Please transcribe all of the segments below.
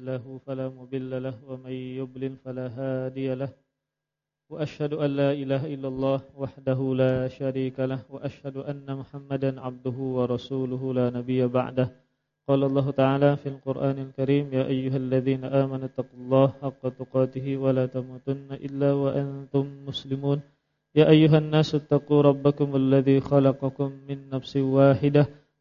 له فلا مضل له ومن يضلل فلا هادي له وأشهد أن لا إله إلا الله وحده لا شريك له وأشهد أن محمدا عبده ورسوله لا نبي بعده قال الله تعالى في القرآن الكريم يا أيها الذين آمنوا اتقوا الله حق تقاته ولا تموتن إلا وأنتم مسلمون يا أيها الناس اتقوا ربكم الذي خلقكم من نفس واحدة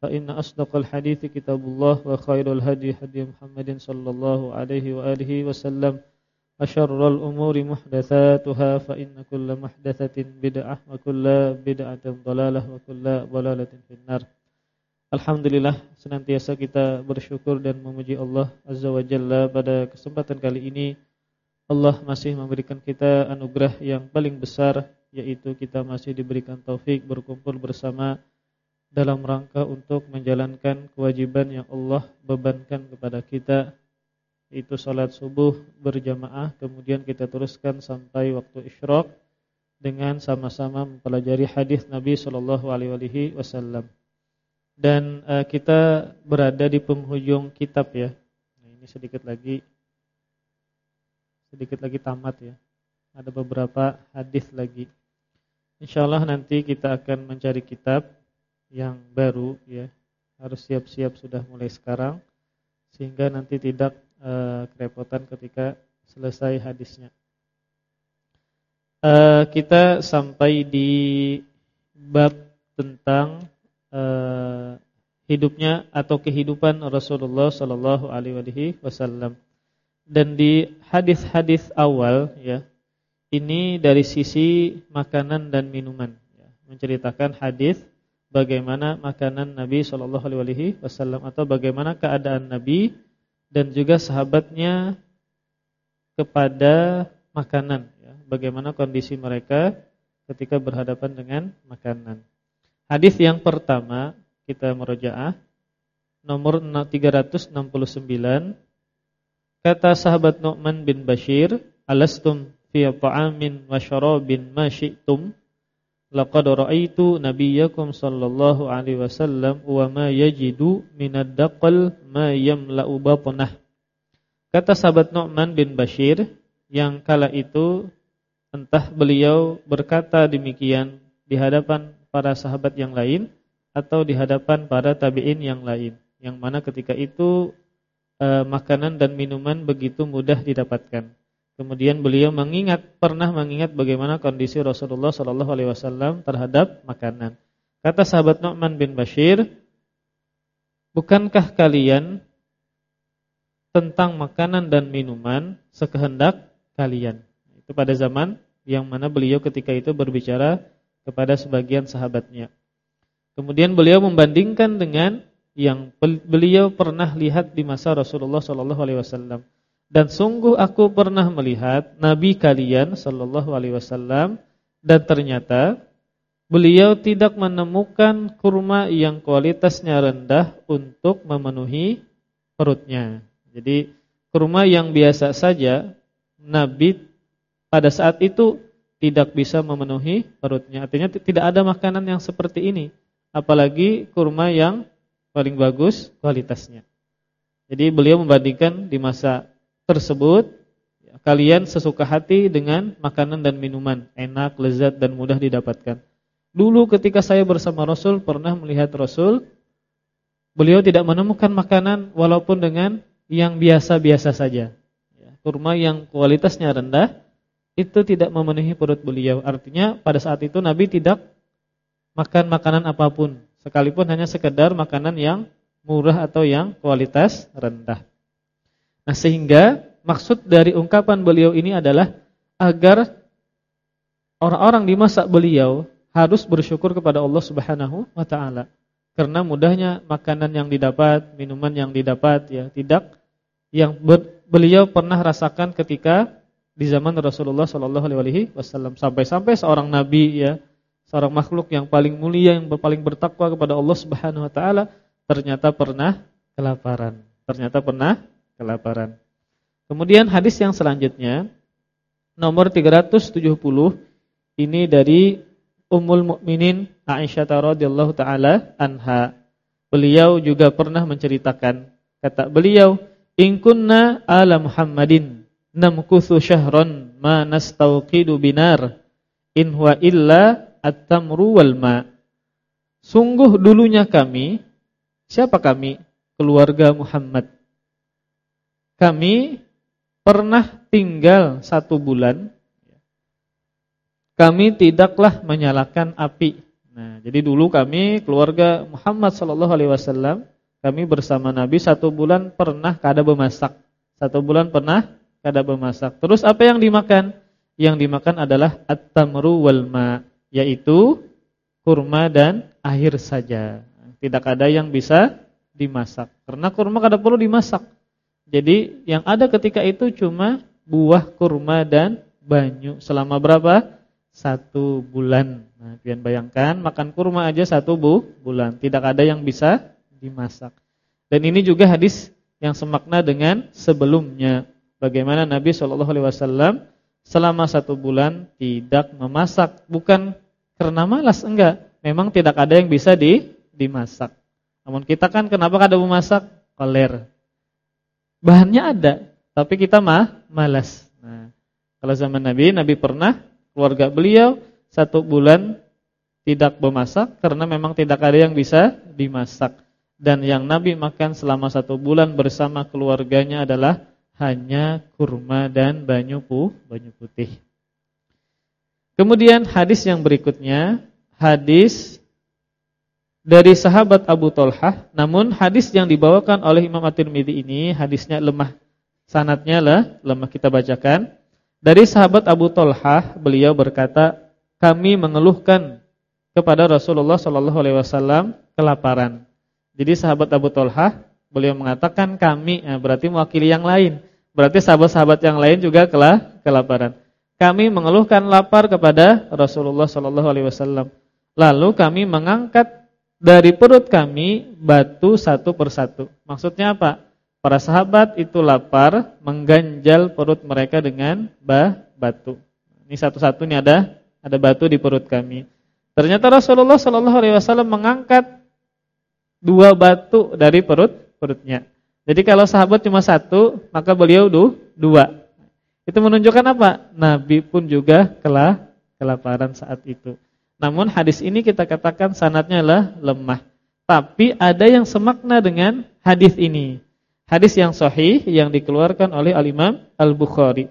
فإن أصدق الحديث كتاب الله وخير الهدي هدي محمد صلى الله عليه وآله وسلم أشر الأمور محدثاتها فإن كل محدثة بدعة وكل بدعة ضلالة وكل ضلالة في النار Alhamdulillah senantiasa kita bersyukur dan memuji Allah Azza wa Jalla pada kesempatan kali ini Allah masih memberikan kita anugerah yang paling besar yaitu kita masih diberikan taufik berkumpul bersama dalam rangka untuk menjalankan kewajiban yang Allah bebankan kepada kita yaitu salat subuh berjamaah kemudian kita teruskan sampai waktu isyraq dengan sama-sama mempelajari hadis Nabi sallallahu alaihi wasallam dan uh, kita berada di penghujung kitab ya. Nah, ini sedikit lagi sedikit lagi tamat ya. Ada beberapa hadis lagi. Insyaallah nanti kita akan mencari kitab yang baru ya. Harus siap-siap sudah mulai sekarang sehingga nanti tidak uh, kerepotan ketika selesai hadisnya. Uh, kita sampai di bab tentang uh, hidupnya atau kehidupan Rasulullah sallallahu alaihi wasallam. Dan di hadis-hadis awal ya, ini dari sisi makanan dan minuman ya, menceritakan hadis bagaimana makanan Nabi sallallahu alaihi wasallam atau bagaimana keadaan Nabi dan juga sahabatnya kepada makanan ya, bagaimana kondisi mereka ketika berhadapan dengan makanan. Hadis yang pertama kita merojaah nomor 369 kata sahabat Nu'man bin Bashir alastum fi ta'amin wa syarabin ma syi'tum laqad ra'aitu nabiyyakum sallallahu alaihi wasallam wa ma yajidu minad daqal ma yamla'u batnah kata sahabat Nu'man bin Bashir yang kala itu entah beliau berkata demikian di hadapan para sahabat yang lain atau di hadapan para tabi'in yang lain yang mana ketika itu e, makanan dan minuman begitu mudah didapatkan. Kemudian beliau mengingat pernah mengingat bagaimana kondisi Rasulullah sallallahu alaihi wasallam terhadap makanan. Kata sahabat Nu'man bin Bashir, "Bukankah kalian tentang makanan dan minuman sekehendak kalian?" Itu pada zaman yang mana beliau ketika itu berbicara kepada sebagian sahabatnya. Kemudian beliau membandingkan dengan yang beliau pernah lihat di masa Rasulullah sallallahu alaihi wasallam. Dan sungguh aku pernah melihat nabi kalian sallallahu alaihi wasallam dan ternyata beliau tidak menemukan kurma yang kualitasnya rendah untuk memenuhi perutnya. Jadi kurma yang biasa saja nabi pada saat itu tidak bisa memenuhi perutnya. Artinya tidak ada makanan yang seperti ini, apalagi kurma yang paling bagus kualitasnya. Jadi beliau membandingkan di masa tersebut kalian sesuka hati dengan makanan dan minuman, enak, lezat dan mudah didapatkan. Dulu ketika saya bersama Rasul pernah melihat Rasul beliau tidak menemukan makanan walaupun dengan yang biasa-biasa saja. Ya, kurma yang kualitasnya rendah itu tidak memenuhi perut beliau. Artinya pada saat itu Nabi tidak makan makanan apa pun, sekalipun hanya sekedar makanan yang murah atau yang kualitas rendah. Nah, sehingga maksud dari ungkapan beliau ini adalah agar orang-orang di masa beliau harus bersyukur kepada Allah Subhanahu wa taala. Karena mudahnya makanan yang didapat, minuman yang didapat ya, tidak yang beliau pernah rasakan ketika di zaman Rasulullah Shallallahu alaihi wasallam sampai-sampai seorang nabi ya, seorang makhluk yang paling mulia yang paling bertakwa kepada Allah Subhanahu wa taala ternyata pernah kelaparan. Ternyata pernah kelaparan. Kemudian hadis yang selanjutnya nomor 370 ini dari Ummul Mukminin Aisyah radhiyallahu taala anha. Beliau juga pernah menceritakan kata beliau, "In kunna ala Muhammadin namkuthu syahran ma nastawqidu binar in huwa illa at-tamru wal ma." Sungguh dulunya kami, siapa kami? Keluarga Muhammad. Kami pernah tinggal satu bulan kami tidaklah menyalakan api. Nah, jadi dulu kami keluarga Muhammad sallallahu alaihi wasallam, kami bersama Nabi satu bulan pernah kada bermasak. Satu bulan pernah kada bermasak. Terus apa yang dimakan? Yang dimakan adalah at-tamru wal ma, yaitu kurma dan air saja. Tidak ada yang bisa dimasak. Karena kurma kada perlu dimasak. Jadi yang ada ketika itu cuma buah kurma dan banyu selama berapa? satu bulan. Nah, kalian bayangkan makan kurma aja satu bu, bulan, tidak ada yang bisa dimasak. Dan ini juga hadis yang semakna dengan sebelumnya. Bagaimana Nabi Shallallahu Alaihi Wasallam selama satu bulan tidak memasak, bukan karena malas, enggak. Memang tidak ada yang bisa di, dimasak. Namun kita kan kenapa kada memasak? Koler. Bahannya ada, tapi kita mah malas. Nah, kalau zaman Nabi, Nabi pernah keluarga beliau satu bulan tidak memasak karena memang tidak ada yang bisa dimasak. Dan yang Nabi makan selama satu bulan bersama keluarganya adalah hanya kurma dan banyu banyu putih. Kemudian hadis yang berikutnya, hadis dari sahabat Abu Talhah, namun hadis yang dibawakan oleh Imam At-Tirmidzi ini hadisnya lemah. Sanatnya lah lemah kita bacakan. Dari sahabat Abu Talhah, beliau berkata, kami mengeluhkan kepada Rasulullah Shallallahu Alaihi Wasallam kelaparan. Jadi sahabat Abu Talhah, beliau mengatakan kami, ya berarti mewakili yang lain. Berarti sahabat-sahabat yang lain juga kelah kelaparan. Kami mengeluhkan lapar kepada Rasulullah Shallallahu Alaihi Wasallam. Lalu kami mengangkat dari perut kami batu satu persatu. Maksudnya apa? Para sahabat itu lapar, mengganjal perut mereka dengan bah, batu. Ini satu-satunya ada ada batu di perut kami. Ternyata Rasulullah Shallallahu Alaihi Wasallam mengangkat dua batu dari perut perutnya. Jadi kalau sahabat cuma satu, maka beliau du, dua. Itu menunjukkan apa? Nabi pun juga kelah kelaparan saat itu. Namun hadis ini kita katakan sanatnya lah lemah. Tapi ada yang semakna dengan hadis ini. Hadis yang sahih yang dikeluarkan oleh Al-Imam Al-Bukhari.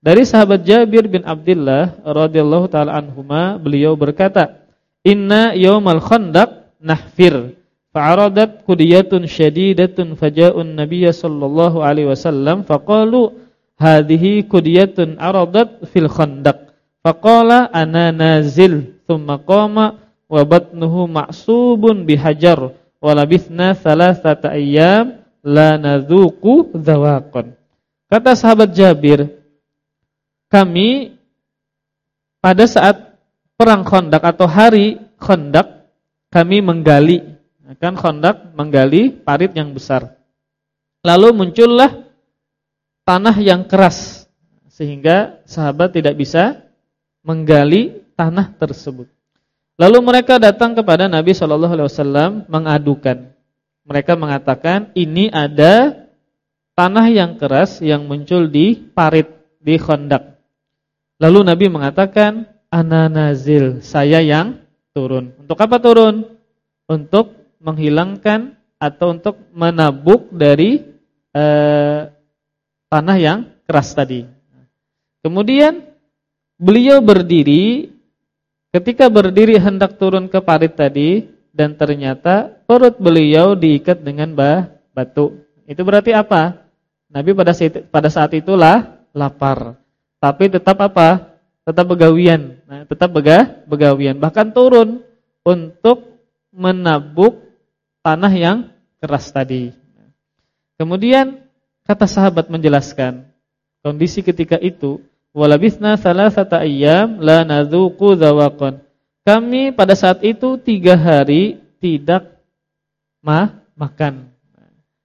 Dari sahabat Jabir bin Abdullah radhiyallahu taala anhuma beliau berkata, "Inna yaumal khandaq nahfir." Fa'aradat qudiyatun syadidatun faja'un nabiyya sallallahu alaihi wasallam faqalu hadhihi qudiyatun aradat fil khandaq. Faqala ana nazil thumma qama wa batnuhu ma'subun bihajar wa labithna thalathata ayyam la nadzuqu dzawaqan. Kata sahabat Jabir, kami pada saat perang Khandaq atau hari Khandaq kami menggali kan Khandaq menggali parit yang besar. Lalu muncullah tanah yang keras sehingga sahabat tidak bisa menggali tanah tersebut. Lalu mereka datang kepada Nabi Shallallahu alaihi wasallam mengadukan mereka mengatakan ini ada tanah yang keras yang muncul di parit di kondak. Lalu Nabi mengatakan ana nazil, saya yang turun. Untuk apa turun? Untuk menghilangkan atau untuk menabuk dari eh, tanah yang keras tadi. Kemudian beliau berdiri ketika berdiri hendak turun ke parit tadi, dan ternyata perut beliau diikat dengan bah, batu. Itu berarti apa? Nabi pada saat, pada saat itulah lapar. Tapi tetap apa? Tetap begawian. Nah, tetap bega, begawian. Bahkan turun untuk menabuk tanah yang keras tadi. Kemudian kata sahabat menjelaskan kondisi ketika itu Walabithna thalathata ayyam la nadzuqu dzawaqan. Kami pada saat itu tiga hari tidak ma makan.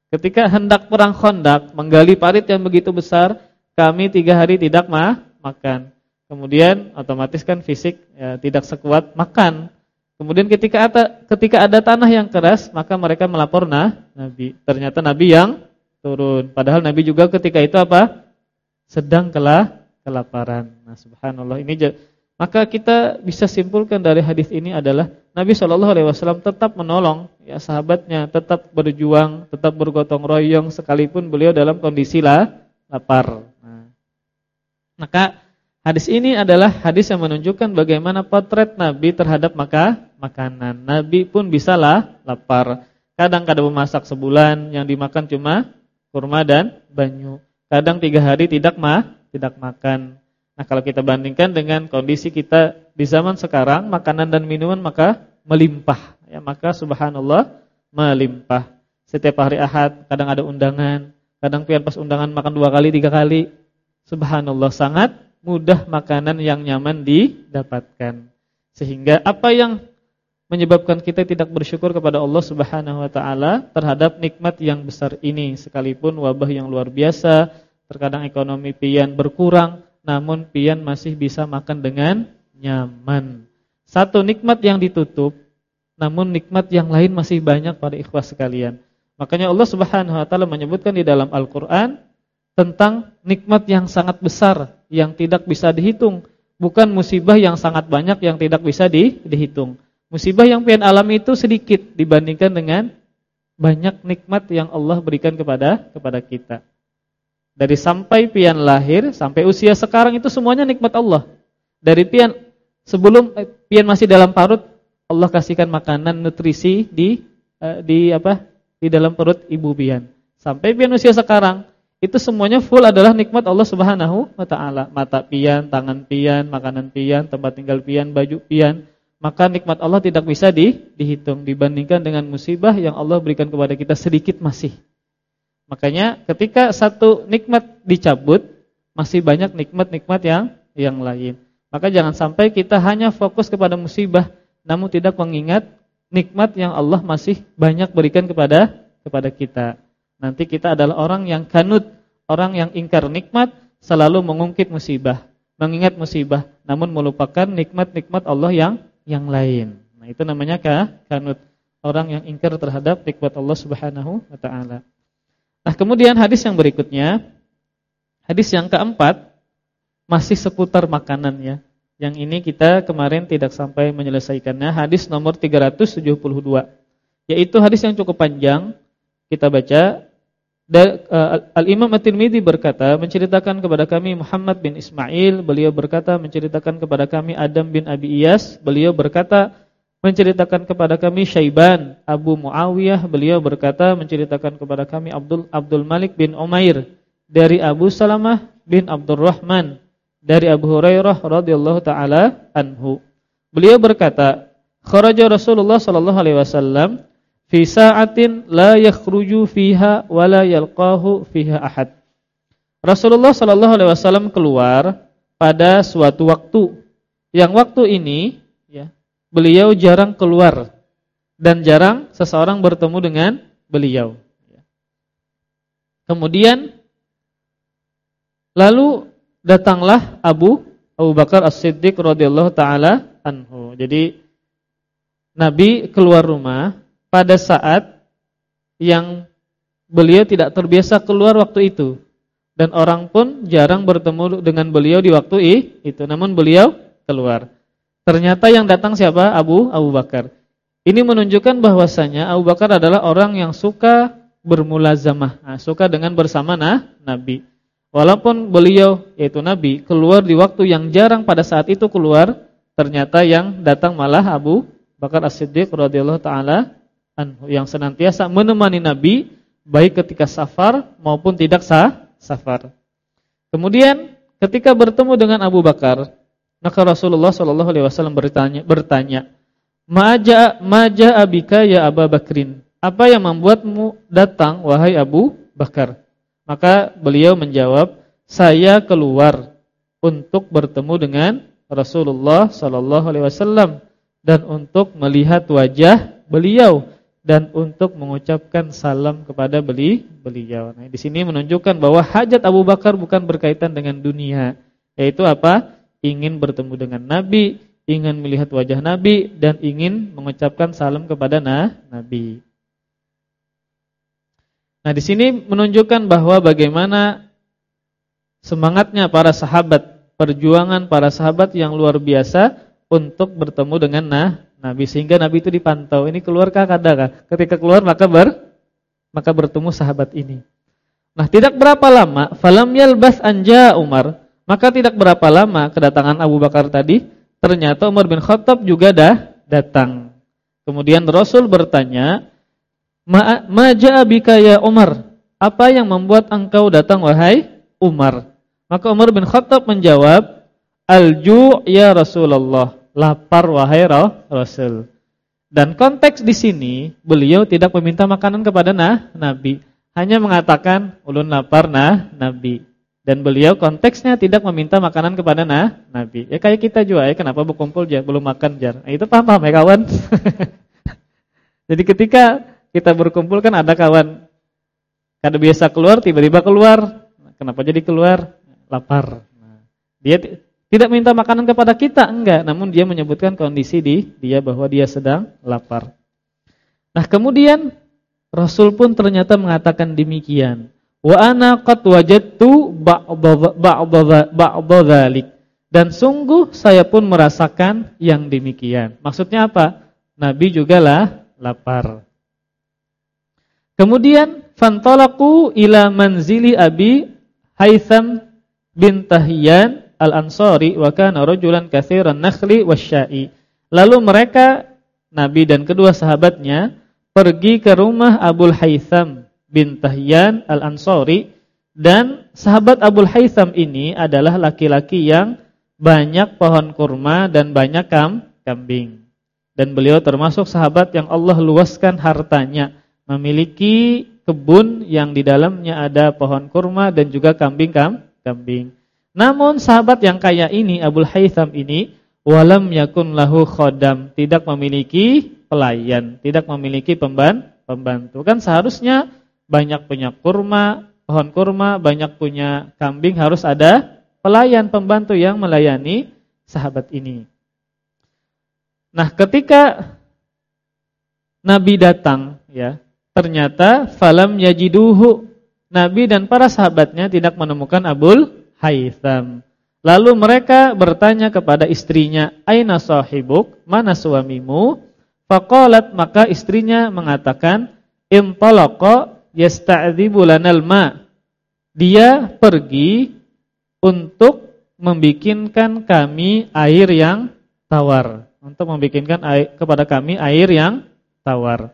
Ketika hendak perang Khandaq, menggali parit yang begitu besar, kami tiga hari tidak ma makan. Kemudian otomatis kan fisik ya, tidak sekuat makan. Kemudian ketika ada ketika ada tanah yang keras, maka mereka melapor nah Nabi. Ternyata Nabi yang turun. Padahal Nabi juga ketika itu apa? Sedang kelah kelaparan. Nah, subhanallah ini maka kita bisa simpulkan dari hadis ini adalah Nabi Shallallahu alaihi wasallam tetap menolong ya sahabatnya, tetap berjuang, tetap bergotong royong sekalipun beliau dalam kondisi lah lapar. Nah, maka hadis ini adalah hadis yang menunjukkan bagaimana potret Nabi terhadap maka makanan. Nabi pun bisa lah lapar. Kadang-kadang memasak sebulan yang dimakan cuma kurma dan banyu. Kadang tiga hari tidak mah tidak makan. Nah, kalau kita bandingkan dengan kondisi kita di zaman sekarang, makanan dan minuman maka melimpah. Ya, maka subhanallah melimpah. Setiap hari Ahad kadang ada undangan, kadang pian pas undangan makan dua kali, tiga kali. Subhanallah sangat mudah makanan yang nyaman didapatkan. Sehingga apa yang menyebabkan kita tidak bersyukur kepada Allah Subhanahu wa taala terhadap nikmat yang besar ini sekalipun wabah yang luar biasa Terkadang ekonomi pian berkurang, namun pian masih bisa makan dengan nyaman. Satu nikmat yang ditutup, namun nikmat yang lain masih banyak pada ikhwas sekalian. Makanya Allah Subhanahu wa taala menyebutkan di dalam Al-Qur'an tentang nikmat yang sangat besar yang tidak bisa dihitung, bukan musibah yang sangat banyak yang tidak bisa di, dihitung. Musibah yang pian alami itu sedikit dibandingkan dengan banyak nikmat yang Allah berikan kepada kepada kita. Dari sampai pian lahir sampai usia sekarang itu semuanya nikmat Allah. Dari pian sebelum eh, pian masih dalam parut Allah kasihkan makanan nutrisi di uh, di apa? di dalam perut ibu pian. Sampai pian usia sekarang itu semuanya full adalah nikmat Allah Subhanahu wa taala. Mata pian, tangan pian, makanan pian, tempat tinggal pian, baju pian. Maka nikmat Allah tidak bisa di, dihitung dibandingkan dengan musibah yang Allah berikan kepada kita sedikit masih. Makanya ketika satu nikmat dicabut, masih banyak nikmat-nikmat yang yang lain. Maka jangan sampai kita hanya fokus kepada musibah namun tidak mengingat nikmat yang Allah masih banyak berikan kepada kepada kita. Nanti kita adalah orang yang kanut, orang yang ingkar nikmat, selalu mengungkit musibah, mengingat musibah namun melupakan nikmat-nikmat Allah yang yang lain. Nah, itu namanya kanut, orang yang ingkar terhadap nikmat Allah Subhanahu wa taala. Nah kemudian hadis yang berikutnya. Hadis yang keempat Masih seputar makanan ya. Yang ini kita kemarin tidak sampai menyelesaikannya. Hadis nomor 372 Yaitu hadis yang cukup panjang Kita baca. Eh, Al-Imam At-Tirmidzi berkata Menceritakan kepada kami Muhammad bin Ismail Beliau berkata menceritakan kepada kami Adam bin Abi Iyas Beliau berkata menceritakan kepada kami Syaiban Abu Muawiyah. Beliau berkata menceritakan kepada kami Abdul Abdul Malik bin Umair dari Abu Salamah bin Abdurrahman dari Abu Hurairah radhiyallahu taala anhu. Beliau berkata kharaja Rasulullah sallallahu alaihi wasallam fi sa'atin la yakhruju fiha wa la yalqahu fiha ahad. Rasulullah sallallahu alaihi wasallam keluar pada suatu waktu. Yang waktu ini beliau jarang keluar dan jarang seseorang bertemu dengan beliau. Kemudian lalu datanglah Abu Abu Bakar As-Siddiq radhiyallahu taala anhu. Jadi Nabi keluar rumah pada saat yang beliau tidak terbiasa keluar waktu itu dan orang pun jarang bertemu dengan beliau di waktu itu. Namun beliau keluar. Ternyata yang datang siapa? Abu Abu Bakar. Ini menunjukkan bahwasanya Abu Bakar adalah orang yang suka bermulazamah, nah, suka dengan bersama nah, Nabi. Walaupun beliau yaitu Nabi keluar di waktu yang jarang pada saat itu keluar, ternyata yang datang malah Abu Bakar As-Siddiq radhiyallahu taala yang senantiasa menemani Nabi baik ketika safar maupun tidak sah safar. Kemudian ketika bertemu dengan Abu Bakar, maka Rasulullah Shallallahu alaihi wasallam bertanya bertanya, "Maja maja abika ya Abu Bakrin?" Apa yang membuatmu datang wahai Abu Bakar? Maka beliau menjawab, "Saya keluar untuk bertemu dengan Rasulullah sallallahu alaihi wasallam dan untuk melihat wajah beliau dan untuk mengucapkan salam kepada beli beliau. Nah, di sini menunjukkan bahwa hajat Abu Bakar bukan berkaitan dengan dunia, yaitu apa? Ingin bertemu dengan Nabi, ingin melihat wajah Nabi dan ingin mengucapkan salam kepada nah, Nabi. Nah, di sini menunjukkan bahwa bagaimana semangatnya para sahabat, perjuangan para sahabat yang luar biasa untuk bertemu dengan nah, Nabi sehingga Nabi itu dipantau. Ini keluarkah kadakah? Ketika keluar maka ber maka bertemu sahabat ini. Nah, tidak berapa lama falam yalbas anja Umar, maka tidak berapa lama kedatangan Abu Bakar tadi, ternyata Umar bin Khattab juga dah datang. Kemudian Rasul bertanya, "Ma ma bika ya Umar? Apa yang membuat engkau datang wahai Umar?" Maka Umar bin Khattab menjawab, "Al-ju' ya Rasulullah." lapar wahai Rasul. Dan konteks di sini beliau tidak meminta makanan kepada nah, Nabi, hanya mengatakan ulun lapar nah Nabi. Dan beliau konteksnya tidak meminta makanan kepada nah, Nabi. Ya kayak kita juga ya, kenapa berkumpul jar belum makan jar. Nah, itu paham-paham ya kawan? Jadi ketika kita berkumpul kan ada kawan kada biasa keluar tiba-tiba keluar. Kenapa jadi keluar? Lapar. Nah, dia tidak minta makanan kepada kita, enggak, namun dia menyebutkan kondisi di dia bahwa dia sedang lapar. Nah, kemudian Rasul pun ternyata mengatakan demikian. Wa ana qad wajadtu ba'dha dzalik. Dan sungguh saya pun merasakan yang demikian. Maksudnya apa? Nabi juga lah lapar. Kemudian fantalaku ila manzili Abi Haitham bin Tahyan Al-Ansari wa kana rajulan katsiran nakhli wasyai. Lalu mereka Nabi dan kedua sahabatnya pergi ke rumah Abul Haytham bin Tahyan Al-Ansari dan sahabat Abul Haytham ini adalah laki-laki yang banyak pohon kurma dan banyak kam kambing. Dan beliau termasuk sahabat yang Allah luaskan hartanya, memiliki kebun yang di dalamnya ada pohon kurma dan juga kambing kam kambing. Namun sahabat yang kaya ini Abul Haytham ini walam yakun lahu khodam, tidak memiliki pelayan, tidak memiliki pemban, pembantu. Kan seharusnya banyak punya kurma, pohon kurma, banyak punya kambing harus ada pelayan pembantu yang melayani sahabat ini. Nah, ketika Nabi datang ya, ternyata falam yajiduhu. Nabi dan para sahabatnya tidak menemukan Abul Haytham. Lalu mereka bertanya kepada istrinya, "Aina sahibuk? Mana suamimu?" Faqalat maka istrinya mengatakan, "Intalaqa yasta'dzibu lanal ma." Dia pergi untuk membikinkan kami air yang tawar, untuk membikinkan air, kepada kami air yang tawar.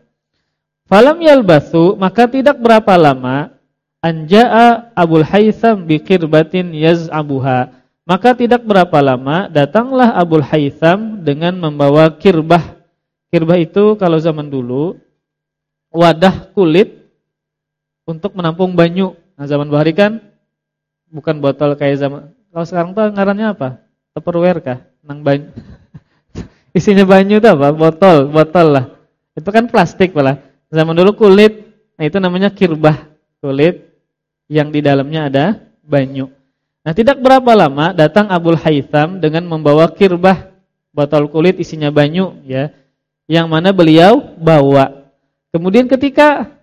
Falam yalbathu maka tidak berapa lama anja'a Abul Haytham biqirbatin yaz'abuha. Maka tidak berapa lama datanglah Abul Haytham dengan membawa kirbah. Kirbah itu kalau zaman dulu wadah kulit untuk menampung banyu. Nah, zaman bahari kan bukan botol kayak zaman. Kalau sekarang tuh ngarannya apa? Tupperware kah? Nang banyu. Isinya banyu tuh apa? Botol, botol lah. Itu kan plastik malah. Zaman dulu kulit. Nah, itu namanya kirbah. Kulit yang di dalamnya ada banyu. Nah, tidak berapa lama datang Abul Haytham dengan membawa kirbah botol kulit isinya banyu ya, yang mana beliau bawa. Kemudian ketika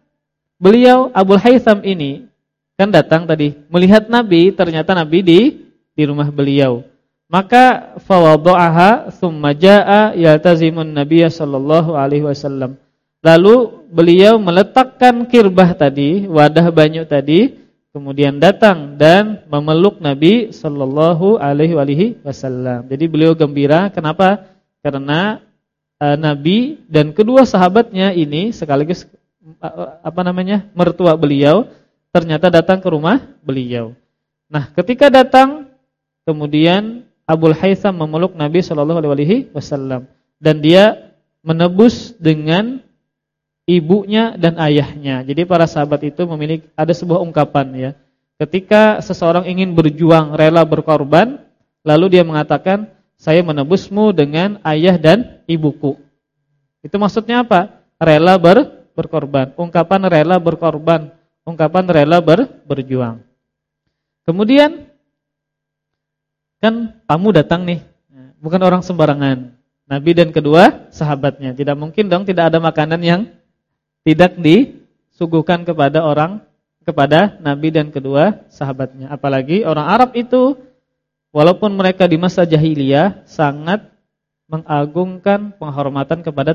beliau Abul Haytham ini kan datang tadi melihat Nabi, ternyata Nabi di di rumah beliau. Maka fawadha'aha tsumma jaa'a yaltazimun Nabiy sallallahu alaihi wasallam. Lalu beliau meletakkan kirbah tadi, wadah banyu tadi kemudian datang dan memeluk Nabi Shallallahu Alaihi Wasallam. Jadi beliau gembira. Kenapa? Karena uh, Nabi dan kedua sahabatnya ini sekaligus apa namanya mertua beliau ternyata datang ke rumah beliau. Nah, ketika datang, kemudian Abul Haytham memeluk Nabi Shallallahu Alaihi Wasallam dan dia menebus dengan ibunya dan ayahnya. Jadi para sahabat itu memiliki ada sebuah ungkapan ya. Ketika seseorang ingin berjuang, rela berkorban, lalu dia mengatakan, "Saya menebusmu dengan ayah dan ibuku." Itu maksudnya apa? Rela ber, berkorban. Ungkapan rela berkorban, ungkapan rela ber, berjuang. Kemudian kan tamu datang nih, bukan orang sembarangan. Nabi dan kedua sahabatnya. Tidak mungkin dong tidak ada makanan yang tidak disuguhkan kepada orang kepada Nabi dan kedua sahabatnya. Apalagi orang Arab itu walaupun mereka di masa jahiliyah sangat mengagungkan penghormatan kepada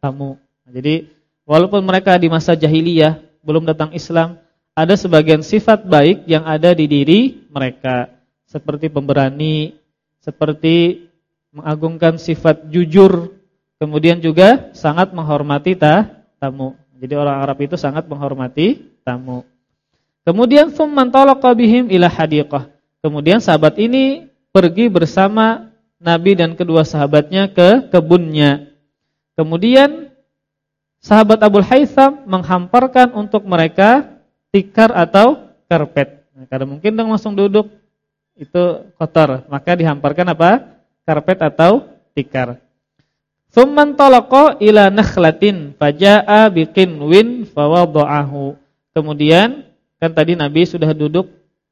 tamu. Jadi walaupun mereka di masa jahiliyah belum datang Islam, ada sebagian sifat baik yang ada di diri mereka seperti pemberani, seperti mengagungkan sifat jujur, kemudian juga sangat menghormati ta, tamu. Jadi orang Arab itu sangat menghormati tamu. Kemudian thumman talaqa bihim ila hadiqah. Kemudian sahabat ini pergi bersama Nabi dan kedua sahabatnya ke kebunnya. Kemudian sahabat Abu Haytham menghamparkan untuk mereka tikar atau karpet. Nah, karena mungkin dong langsung duduk itu kotor, maka dihamparkan apa? Karpet atau tikar. Thumman talaqa ila nakhlatin faja'a biqinwin fawadha'ahu. Kemudian kan tadi Nabi sudah duduk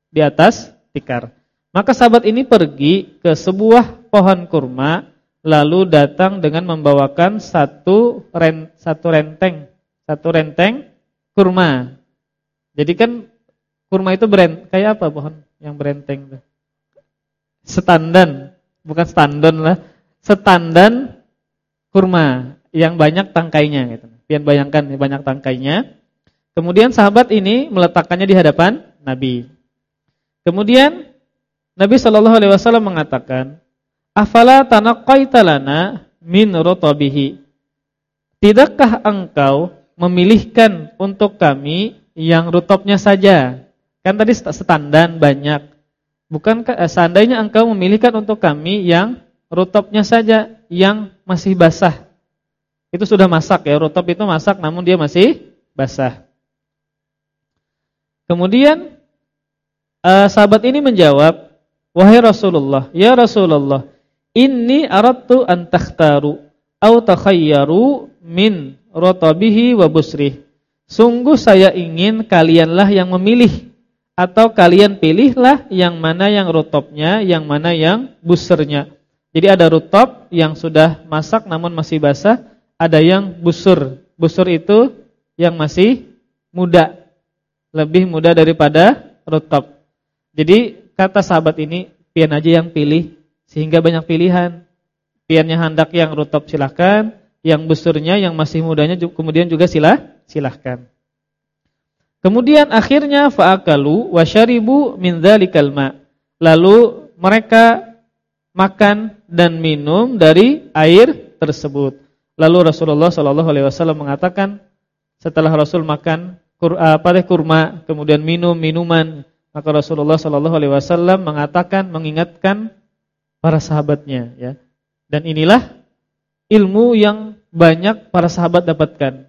di atas tikar. Maka sahabat ini pergi ke sebuah pohon kurma lalu datang dengan membawakan satu ren, satu renteng, satu renteng kurma. Jadi kan kurma itu beren, kayak apa pohon yang berenteng itu? Setandan, bukan standon lah, setandan kurma yang banyak tangkainya gitu. Pian bayangkan banyak tangkainya. Kemudian sahabat ini meletakkannya di hadapan Nabi. Kemudian Nabi Shallallahu alaihi wasallam mengatakan, "Afala tanaqqaita lana min rutabihi?" Tidakkah engkau memilihkan untuk kami yang rutopnya saja? Kan tadi setandan banyak. Bukankah eh, seandainya engkau memilihkan untuk kami yang rutopnya saja yang masih basah? Itu sudah masak ya, rutop itu masak namun dia masih basah. Kemudian uh, sahabat ini menjawab, Wahai Rasulullah, ya Rasulullah, inni aradtu an takhtaru au takhayyaru min rotabihi wa busrih. Sungguh saya ingin kalianlah yang memilih atau kalian pilihlah yang mana yang rotopnya, yang mana yang busernya. Jadi ada rotop yang sudah masak namun masih basah, ada yang busur. Busur itu yang masih muda, lebih muda daripada rotop. Jadi kata sahabat ini, pian aja yang pilih sehingga banyak pilihan. Piannya hendak yang rutop silahkan, yang busurnya yang masih mudanya kemudian juga silah silahkan. Kemudian akhirnya faakalu wasyaribu min dzalikal ma. Lalu mereka makan dan minum dari air tersebut. Lalu Rasulullah Shallallahu alaihi wasallam mengatakan setelah Rasul makan apa kurma, kemudian minum minuman maka Rasulullah Shallallahu alaihi wasallam mengatakan mengingatkan para sahabatnya ya. Dan inilah ilmu yang banyak para sahabat dapatkan.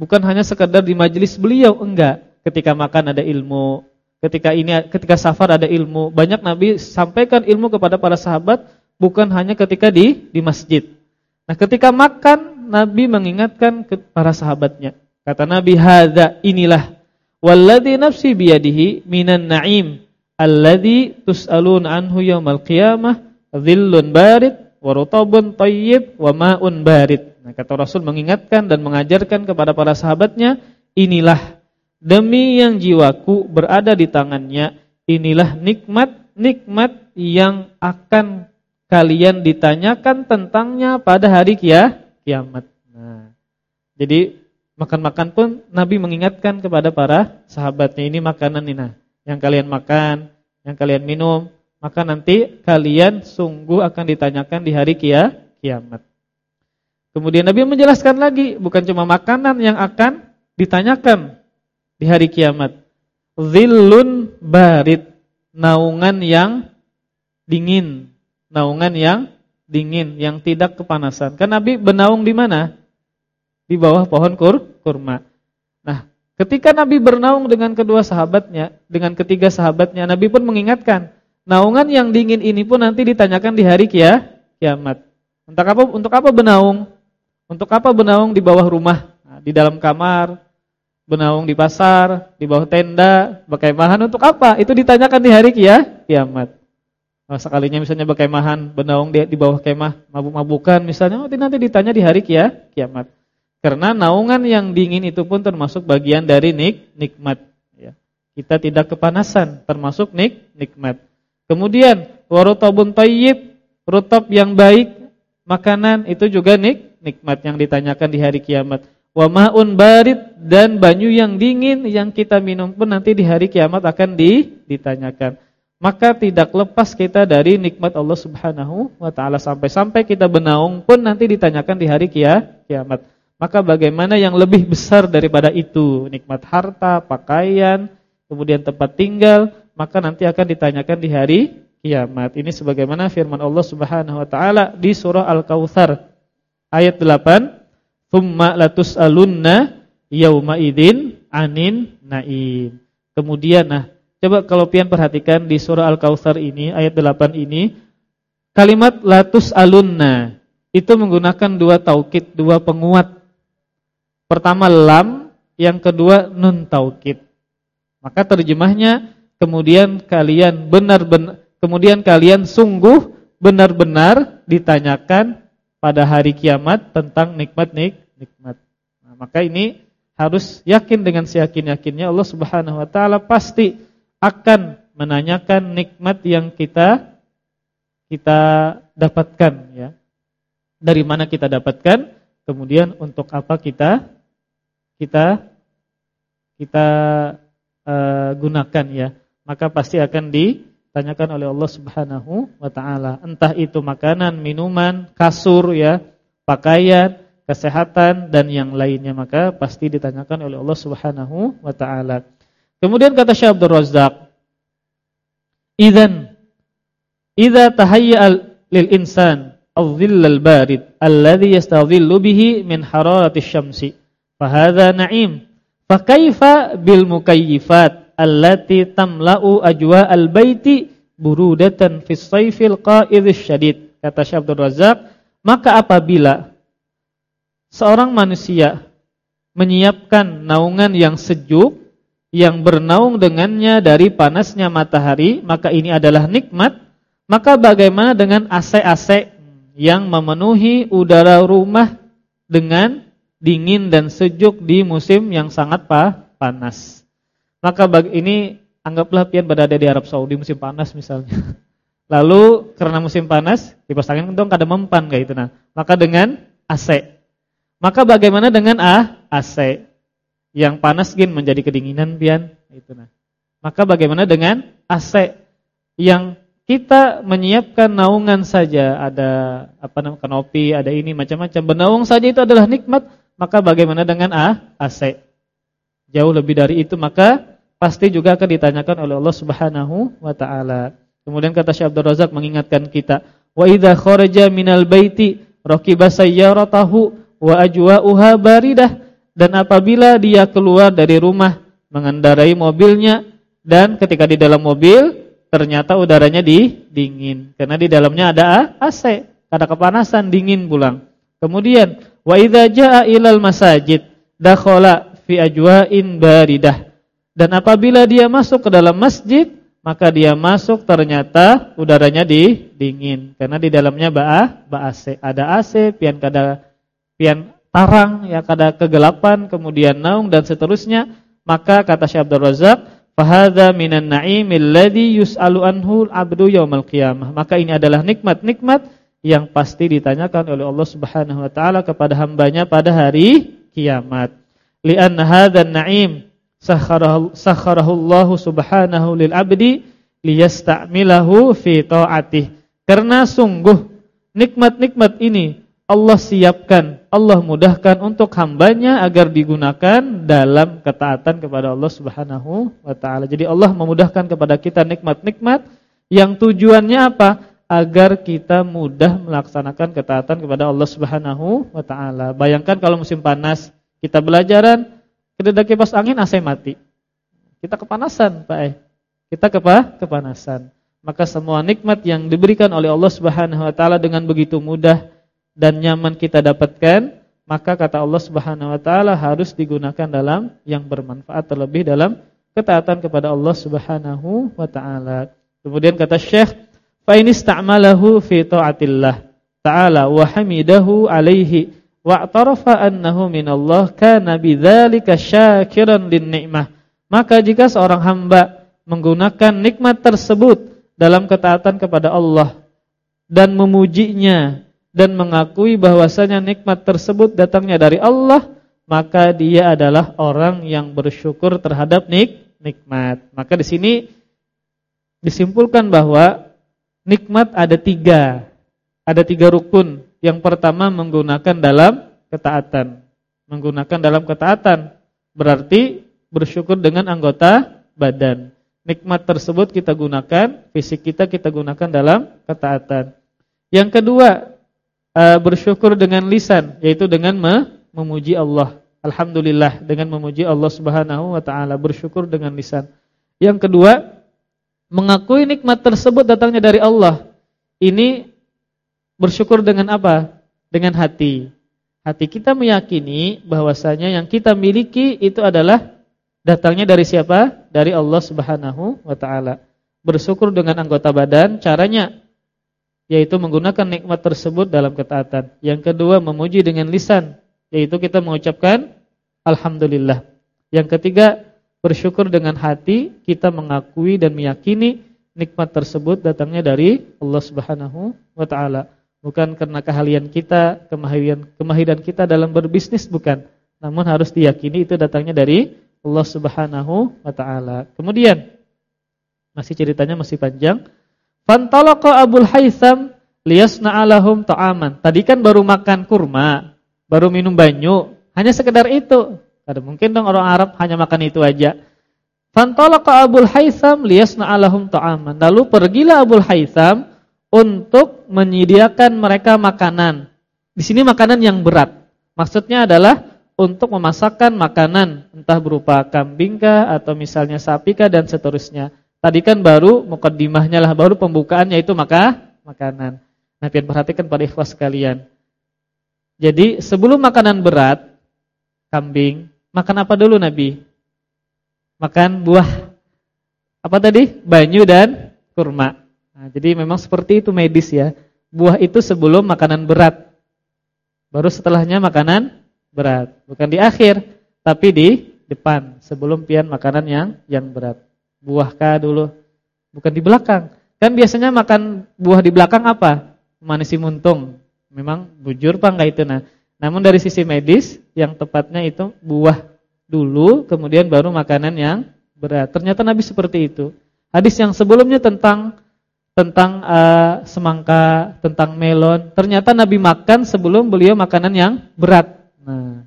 Bukan hanya sekedar di majelis beliau, enggak. Ketika makan ada ilmu, ketika ini ketika safar ada ilmu. Banyak Nabi sampaikan ilmu kepada para sahabat bukan hanya ketika di di masjid. Nah, ketika makan Nabi mengingatkan ke para sahabatnya. Kata Nabi, "Hadza inilah Walladhi nafsi biyadihi minan na'im alladhi tus'alun anhu yawmal qiyamah dhillun barid wa rutabun tayyib wa ma'un barid. Nah, kata Rasul mengingatkan dan mengajarkan kepada para sahabatnya, inilah demi yang jiwaku berada di tangannya, inilah nikmat-nikmat yang akan kalian ditanyakan tentangnya pada hari kia, kiamat. Nah, jadi makan-makan pun Nabi mengingatkan kepada para sahabatnya ini makanan ini nah, yang kalian makan, yang kalian minum, maka nanti kalian sungguh akan ditanyakan di hari kia, kiamat. Kemudian Nabi menjelaskan lagi, bukan cuma makanan yang akan ditanyakan di hari kiamat. Zillun barid, naungan yang dingin, naungan yang dingin, yang tidak kepanasan. Kan Nabi bernaung di mana? di bawah pohon kur, kurma. Nah, ketika Nabi bernaung dengan kedua sahabatnya, dengan ketiga sahabatnya, Nabi pun mengingatkan, naungan yang dingin ini pun nanti ditanyakan di hari kia, kiamat. Untuk apa untuk apa benaung? Untuk apa benaung di bawah rumah, nah, di dalam kamar, benaung di pasar, di bawah tenda, bahan untuk apa? Itu ditanyakan di hari kia, kiamat. Nah, sekalinya misalnya mahan benaung di, di bawah kemah, mabuk-mabukan misalnya, oh, nanti ditanya di hari kia, kiamat. Karena naungan yang dingin itu pun termasuk bagian dari nik nikmat. Ya. Kita tidak kepanasan, termasuk nik nikmat. Kemudian warutabun tayyib, rutab yang baik, makanan itu juga nik nikmat yang ditanyakan di hari kiamat. Wa ma'un barid dan banyu yang dingin yang kita minum pun nanti di hari kiamat akan di, ditanyakan. Maka tidak lepas kita dari nikmat Allah Subhanahu wa taala sampai-sampai kita benaung pun nanti ditanyakan di hari kia, kiamat. Maka bagaimana yang lebih besar daripada itu? Nikmat harta, pakaian, kemudian tempat tinggal, maka nanti akan ditanyakan di hari kiamat. Ini sebagaimana firman Allah Subhanahu wa taala di surah Al-Kautsar ayat 8, "Tsumma latus'alunna yauma idzin anin naim." Kemudian nah, coba kalau pian perhatikan di surah Al-Kautsar ini ayat 8 ini kalimat latus alunna itu menggunakan dua taukid, dua penguat Pertama lam, yang kedua nun taukid. Maka terjemahnya kemudian kalian benar-benar kemudian kalian sungguh benar-benar ditanyakan pada hari kiamat tentang nikmat nik nikmat. Nah, maka ini harus yakin dengan seyakin-yakinnya Allah Subhanahu wa taala pasti akan menanyakan nikmat yang kita kita dapatkan ya. Dari mana kita dapatkan? Kemudian untuk apa kita kita kita uh, gunakan ya, maka pasti akan ditanyakan oleh Allah Subhanahu wa taala. Entah itu makanan, minuman, kasur ya, pakaian, kesehatan dan yang lainnya maka pasti ditanyakan oleh Allah Subhanahu wa taala. Kemudian kata Syekh Abdul Razzaq, "Idzan idza tahayya lil insan al-dhill al-barid alladhi yastadhillu bihi min hararati syamsi." Fahadha na'im. Fakaifa bil mukayyifat allati tamla'u ajwa al-baiti burudatan fis sayfil qa'idhish syadid. Kata Syekh Abdul Razak, maka apabila seorang manusia menyiapkan naungan yang sejuk yang bernaung dengannya dari panasnya matahari, maka ini adalah nikmat. Maka bagaimana dengan AC-AC yang memenuhi udara rumah dengan dingin dan sejuk di musim yang sangat pa panas. Maka bagi ini anggaplah pian berada di Arab Saudi musim panas misalnya. Lalu karena musim panas kipas angin dong kada mempan kayak itu nah. Maka dengan AC. Maka bagaimana dengan ah AC? Yang panas gin menjadi kedinginan pian itu nah. Maka bagaimana dengan AC yang kita menyiapkan naungan saja ada apa namanya kanopi, ada ini macam-macam. Bernaung saja itu adalah nikmat maka bagaimana dengan A? AC? Jauh lebih dari itu maka pasti juga akan ditanyakan oleh Allah Subhanahu wa taala. Kemudian kata Syekh Abdul Razak mengingatkan kita, wa idza kharaja minal baiti raqiba sayyaratahu wa ajwa'uha baridah dan apabila dia keluar dari rumah mengendarai mobilnya dan ketika di dalam mobil ternyata udaranya di dingin karena di dalamnya ada AC, ada kepanasan dingin pulang. Kemudian Wa idza jaa ilal masajid dakhala fi ajwa'in baridah. Dan apabila dia masuk ke dalam masjid, maka dia masuk ternyata udaranya di dingin karena di dalamnya ba ba AC. Ada AC, pian kada pian tarang ya kada kegelapan, kemudian naung dan seterusnya. Maka kata Syekh Abdul Razak, "Fahadza minan na'imil ladzi yus'alu anhu al-'abdu yaumal qiyamah." Maka ini adalah nikmat-nikmat yang pasti ditanyakan oleh Allah Subhanahu wa taala kepada hambanya pada hari kiamat. Li'an hadzal na'im sakharahu Allah Subhanahu lil 'abdi liyasta'milahu fi ta'atih. Karena sungguh nikmat-nikmat ini Allah siapkan, Allah mudahkan untuk hambanya agar digunakan dalam ketaatan kepada Allah Subhanahu wa taala. Jadi Allah memudahkan kepada kita nikmat-nikmat yang tujuannya apa? agar kita mudah melaksanakan ketaatan kepada Allah Subhanahu wa taala. Bayangkan kalau musim panas, kita belajaran kededa kipas angin AC mati. Kita kepanasan, Pak eh. Kita kepa kepanasan. maka semua nikmat yang diberikan oleh Allah Subhanahu wa taala dengan begitu mudah dan nyaman kita dapatkan, maka kata Allah Subhanahu wa taala harus digunakan dalam yang bermanfaat terlebih dalam ketaatan kepada Allah Subhanahu wa taala. Kemudian kata Syekh, "Fa in ista'malahu fi taatillah ta'ala wa hamidahu alaihi wa i'tarafa annahu minallah kana bidzalika syakiran lin ni'mah." Maka jika seorang hamba menggunakan nikmat tersebut dalam ketaatan kepada Allah dan memujinya dan mengakui bahwasanya nikmat tersebut datangnya dari Allah, maka dia adalah orang yang bersyukur terhadap nik nikmat. Maka di sini disimpulkan bahwa nikmat ada tiga, ada tiga rukun. Yang pertama menggunakan dalam ketaatan, menggunakan dalam ketaatan berarti bersyukur dengan anggota badan. Nikmat tersebut kita gunakan, fisik kita kita gunakan dalam ketaatan. Yang kedua, eh, bersyukur dengan lisan, yaitu dengan memuji Allah. Alhamdulillah dengan memuji Allah Subhanahu wa taala, bersyukur dengan lisan. Yang kedua, mengakui nikmat tersebut datangnya dari Allah. Ini bersyukur dengan apa? Dengan hati. Hati kita meyakini bahwasanya yang kita miliki itu adalah datangnya dari siapa? Dari Allah Subhanahu wa taala. Bersyukur dengan anggota badan, caranya yaitu menggunakan nikmat tersebut dalam ketaatan. Yang kedua, memuji dengan lisan yaitu kita mengucapkan alhamdulillah. Yang ketiga, bersyukur dengan hati, kita mengakui dan meyakini nikmat tersebut datangnya dari Allah Subhanahu wa taala. Bukan karena keahlian kita, kemahiran kemahiran kita dalam berbisnis bukan, namun harus diyakini itu datangnya dari Allah Subhanahu wa taala. Kemudian masih ceritanya masih panjang. Fantalaqa Abul Haitsam liyasna'alahum ta'aman. Tadi kan baru makan kurma baru minum banyu, hanya sekedar itu. Ada mungkin dong orang Arab hanya makan itu aja. Fantalaqa Abul Haitham liyasna alahum ta'aman. Lalu pergilah Abul Haitham untuk menyediakan mereka makanan. Di sini makanan yang berat. Maksudnya adalah untuk memasakkan makanan, entah berupa kambing kah atau misalnya sapi kah dan seterusnya. Tadi kan baru mukaddimahnya lah, baru pembukaannya itu maka makanan. Nah, pian perhatikan pada ikhlas sekalian. Jadi sebelum makanan berat, kambing, makan apa dulu Nabi? Makan buah. Apa tadi? Banyu dan kurma. Nah, jadi memang seperti itu medis ya. Buah itu sebelum makanan berat. Baru setelahnya makanan berat. Bukan di akhir, tapi di depan sebelum pian makanan yang yang berat. Buah kah dulu? Bukan di belakang. Kan biasanya makan buah di belakang apa? Manisi muntung memang bujur pak enggak itu nah. Namun dari sisi medis yang tepatnya itu buah dulu kemudian baru makanan yang berat. Ternyata Nabi seperti itu. Hadis yang sebelumnya tentang tentang uh, semangka, tentang melon, ternyata Nabi makan sebelum beliau makanan yang berat. Nah,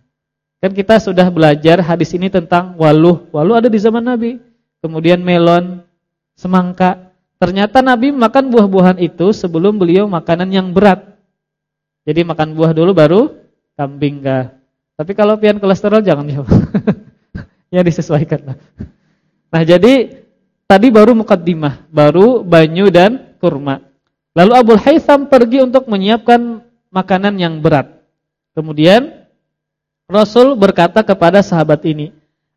kan kita sudah belajar hadis ini tentang waluh. Waluh ada di zaman Nabi. Kemudian melon, semangka. Ternyata Nabi makan buah-buahan itu sebelum beliau makanan yang berat. Jadi makan buah dulu baru kambing kah. Tapi kalau pian kolesterol jangan ya. ya disesuaikan lah. Nah, jadi tadi baru mukaddimah, baru banyu dan kurma. Lalu Abu Haytham pergi untuk menyiapkan makanan yang berat. Kemudian Rasul berkata kepada sahabat ini,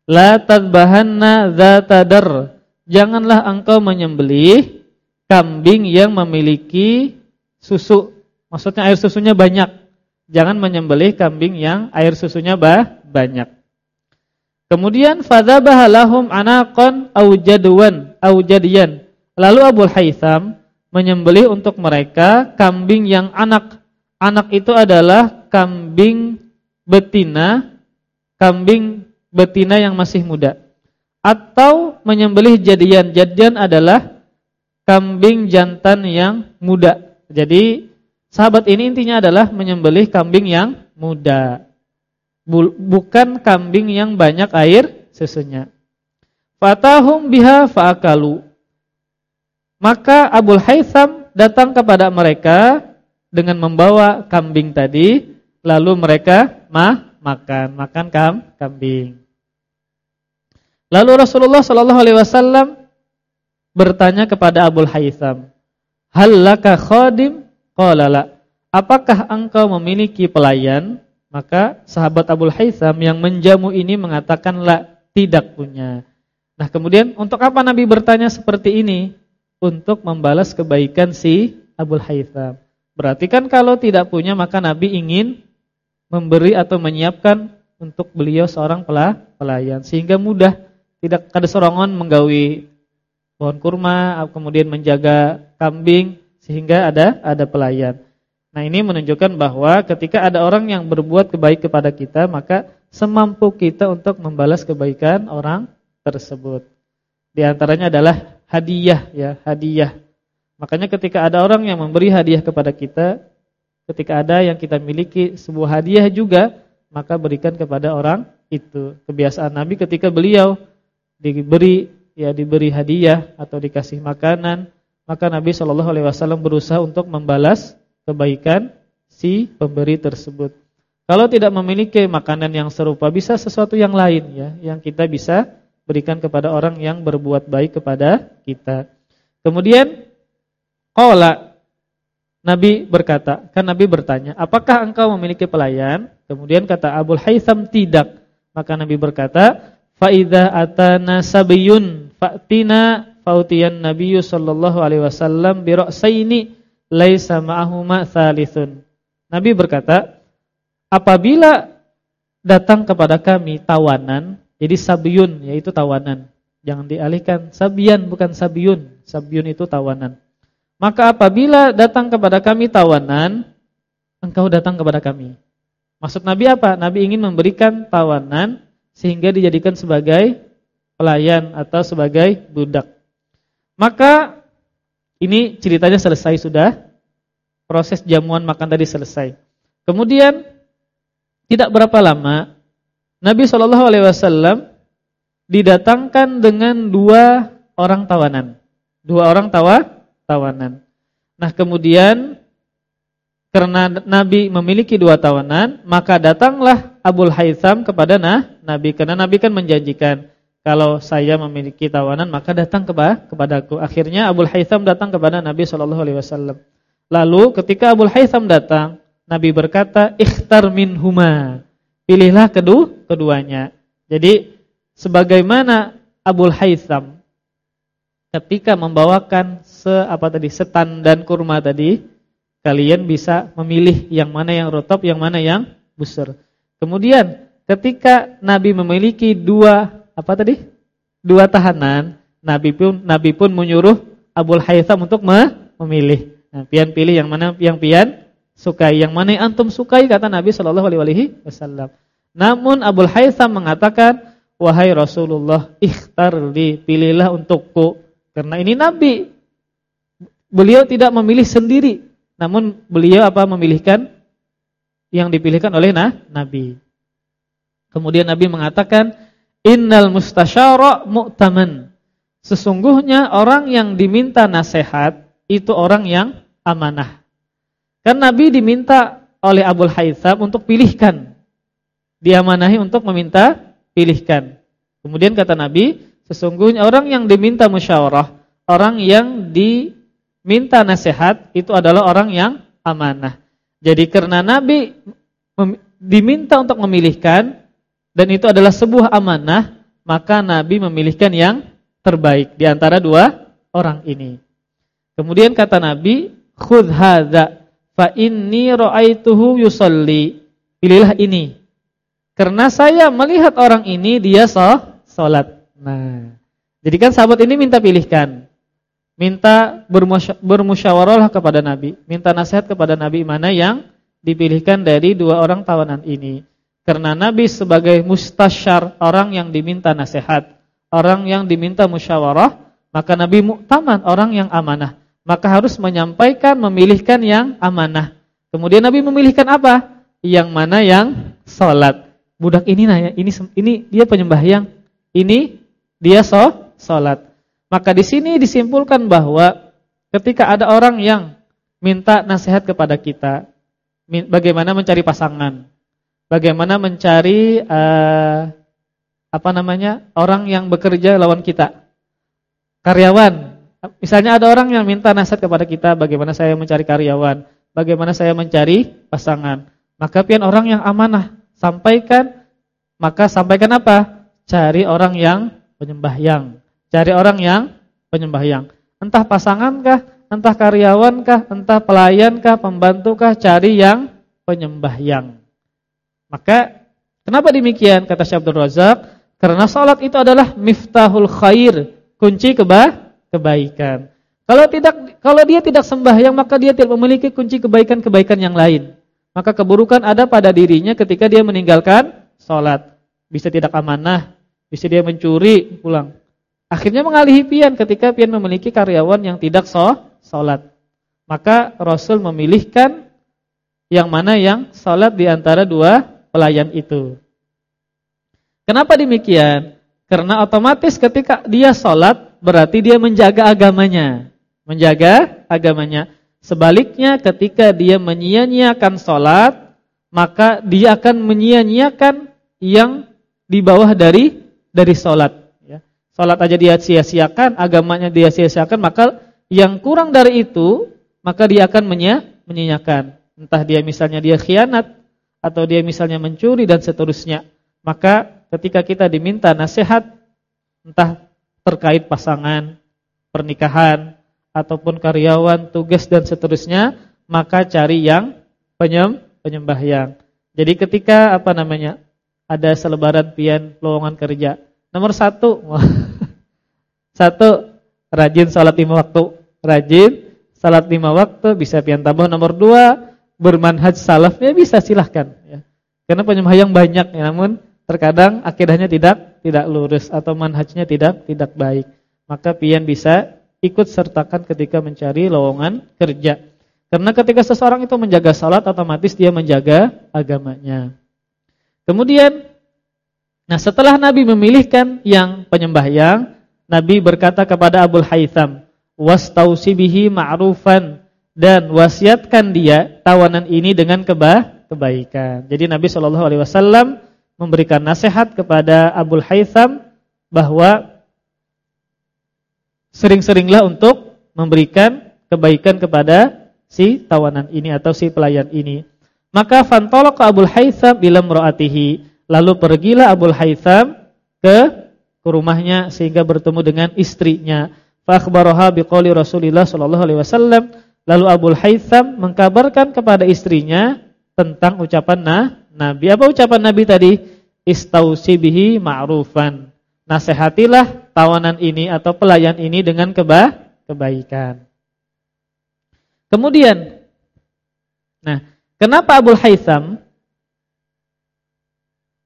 "La tadbahanna dzatadar." Janganlah engkau menyembelih kambing yang memiliki susu Maksudnya air susunya banyak. Jangan menyembelih kambing yang air susunya bah, banyak. Kemudian fadzabaha lahum anaqan aw jadwan aw jadiyan. Lalu Abu Haytham menyembelih untuk mereka kambing yang anak. Anak itu adalah kambing betina, kambing betina yang masih muda. Atau menyembelih jadian. Jadian adalah kambing jantan yang muda. Jadi Sahabat ini intinya adalah menyembelih kambing yang muda. Bukan kambing yang banyak air susunya. Fatahum biha fa'akalu. Maka Abul Haytham datang kepada mereka dengan membawa kambing tadi, lalu mereka mah makan, makan kam kambing. Lalu Rasulullah Shallallahu alaihi wasallam bertanya kepada Abu Haytham, "Hal laka khadim?" Apakah engkau memiliki pelayan? Maka sahabat Abu Haytham yang menjamu ini mengatakan la, tidak punya. Nah, kemudian untuk apa Nabi bertanya seperti ini? Untuk membalas kebaikan si Abu Haytham. Berarti kan kalau tidak punya maka Nabi ingin memberi atau menyiapkan untuk beliau seorang pelayan sehingga mudah tidak kada sorongan menggawi pohon kurma kemudian menjaga kambing sehingga ada ada pelayan. Nah, ini menunjukkan bahwa ketika ada orang yang berbuat kebaik kepada kita maka semampu kita untuk membalas kebaikan orang tersebut. Di antaranya adalah hadiah ya, hadiah Makanya ketika ada orang yang memberi hadiah kepada kita, ketika ada yang kita miliki sebuah hadiah juga, maka berikan kepada orang itu. Kebiasaan Nabi ketika beliau diberi ya diberi hadiah atau dikasih makanan, maka Nabi Shallallahu alaihi wasallam berusaha untuk membalas kebaikan si pemberi tersebut. Kalau tidak memiliki makanan yang serupa, bisa sesuatu yang lain ya, yang kita bisa berikan kepada orang yang berbuat baik kepada kita. Kemudian Qala Nabi berkata, kan Nabi bertanya, "Apakah engkau memiliki pelayan?" Kemudian kata Abu Haytham, "Tidak." Maka Nabi berkata, "Fa idza atana sabiyun fa'tina fautiyan Nabi sallallahu alaihi wasallam bi ra'saini laisa ma'ahuma thalithun." Nabi berkata, "Apabila datang kepada kami tawanan, jadi sabiyun yaitu tawanan. Jangan dialihkan sabian bukan sabiyun. Sabiyun itu tawanan. Maka apabila datang kepada kami tawanan, engkau datang kepada kami. Maksud Nabi apa? Nabi ingin memberikan tawanan sehingga dijadikan sebagai pelayan atau sebagai budak. Maka ini ceritanya selesai sudah. Proses jamuan makan tadi selesai. Kemudian tidak berapa lama Nabi Shallallahu alaihi wasallam didatangkan dengan dua orang tawanan. Dua orang tawa tawanan. Nah kemudian karena Nabi memiliki dua tawanan, maka datanglah Abu Haytham kepada nah, Nabi karena Nabi kan menjanjikan kalau saya memiliki tawanan maka datang kepada kepadaku. Akhirnya Abu Haytham datang kepada Nabi Shallallahu alaihi wasallam. Lalu ketika Abu Haytham datang, Nabi berkata, "Ikhtar minhuma." Pilihlah kedua keduanya. Jadi sebagaimana Abu Haytham ketika membawakan se apa tadi setan dan kurma tadi kalian bisa memilih yang mana yang rotop yang mana yang busur. Kemudian ketika Nabi memiliki dua apa tadi? dua tahanan, Nabi pun Nabi pun menyuruh Abu Haytham untuk memilih. Nah, pian pilih yang mana yang pian sukai, yang mana yang antum sukai kata Nabi Shallallahu alaihi wasallam. Namun Abu Haytham mengatakan, "Wahai Rasulullah, ikhtar li, pilihlah untukku karena ini nabi. Beliau tidak memilih sendiri, namun beliau apa memilihkan yang dipilihkan oleh nah, nabi. Kemudian nabi mengatakan, "Innal mustasyara mu'taman." Sesungguhnya orang yang diminta nasihat itu orang yang amanah. Kan Nabi diminta oleh Abu Haytham untuk pilihkan. Diamanahi untuk meminta pilihkan. Kemudian kata Nabi, Sesungguhnya orang yang diminta musyawarah, orang yang diminta nasihat itu adalah orang yang amanah. Jadi karena Nabi diminta untuk memilihkan dan itu adalah sebuah amanah, maka Nabi memilihkan yang terbaik di antara dua orang ini. Kemudian kata Nabi, "Khudh hadza fa inni ra'aituhu yusalli." Pilihlah ini. Karena saya melihat orang ini dia salat. Nah, jadi kan sahabat ini minta pilihkan. Minta bermusyawarah kepada Nabi, minta nasihat kepada Nabi mana yang dipilihkan dari dua orang tawanan ini. Karena Nabi sebagai mustasyar, orang yang diminta nasihat, orang yang diminta musyawarah, maka Nabi muktaman, orang yang amanah. Maka harus menyampaikan, memilihkan yang amanah. Kemudian Nabi memilihkan apa? Yang mana yang salat. Budak ini nanya, ini ini dia penyembah yang ini dia so, sholat. Maka di sini disimpulkan bahwa ketika ada orang yang minta nasihat kepada kita, bagaimana mencari pasangan, bagaimana mencari uh, apa namanya orang yang bekerja lawan kita, karyawan misalnya ada orang yang minta nasihat kepada kita bagaimana saya mencari karyawan, bagaimana saya mencari pasangan. Maka pian orang yang amanah, sampaikan maka sampaikan apa? Cari orang yang penyembahyang. Cari orang yang penyembahyang. Entah pasangankah, entah karyawankah, entah pelayankah, pembantukah, cari yang penyembahyang. Maka kenapa demikian kata Syekh Abdul Razak? Karena salat itu adalah miftahul khair, kunci keba kebaikan. Kalau tidak kalau dia tidak sembahyang maka dia tidak memiliki kunci kebaikan-kebaikan yang lain. Maka keburukan ada pada dirinya ketika dia meninggalkan salat. Bisa tidak amanah, bisa dia mencuri pulang. Akhirnya mengalihi pian ketika pian memiliki karyawan yang tidak salat. Maka Rasul memilihkan yang mana yang salat di antara dua pelayan itu. Kenapa demikian? Karena otomatis ketika dia salat berarti dia menjaga agamanya. Menjaga agamanya. Sebaliknya ketika dia menyia-nyiakan salat, maka dia akan menyia-nyiakan yang di bawah dari dari salat ya. Salat aja dia sia-siakan, agamanya dia sia-siakan, maka yang kurang dari itu maka dia akan menyia-nyiakan. Entah dia misalnya dia khianat atau dia misalnya mencuri dan seterusnya. Maka ketika kita diminta nasihat entah terkait pasangan, pernikahan ataupun karyawan, tugas dan seterusnya, maka cari yang penyem penyembahyang. Jadi ketika apa namanya? ada selebaran pian lowongan kerja. Nomor satu, satu rajin salat lima waktu, rajin salat lima waktu bisa pian tambah. Nomor dua bermanhaj salaf ya bisa silahkan. Ya. Karena penyembahyang banyak, ya, namun terkadang akidahnya tidak tidak lurus atau manhajnya tidak tidak baik. Maka pian bisa ikut sertakan ketika mencari lowongan kerja. Karena ketika seseorang itu menjaga salat otomatis dia menjaga agamanya. Kemudian nah setelah Nabi memilihkan yang penyembahyang, Nabi berkata kepada Abu Haytham, "Wastausi bihi ma'rufan" dan wasiatkan dia tawanan ini dengan keba kebaikan. Jadi Nabi Shallallahu alaihi wasallam memberikan nasihat kepada Abu Haytham bahwa sering-seringlah untuk memberikan kebaikan kepada si tawanan ini atau si pelayan ini. Maka fantalaqa Abu Haytham bila mraatihi, lalu pergilah Abu Haytham ke ke rumahnya sehingga bertemu dengan istrinya. Fa akhbaraha biqauli Rasulillah sallallahu alaihi wasallam, lalu Abu Haytham mengkabarkan kepada istrinya tentang ucapan nah, Nabi. Apa ucapan Nabi tadi? Istausi bihi ma'rufan. Nasihatilah tawanan ini atau pelayan ini dengan keba kebaikan. Kemudian nah, kenapa Abu Haytham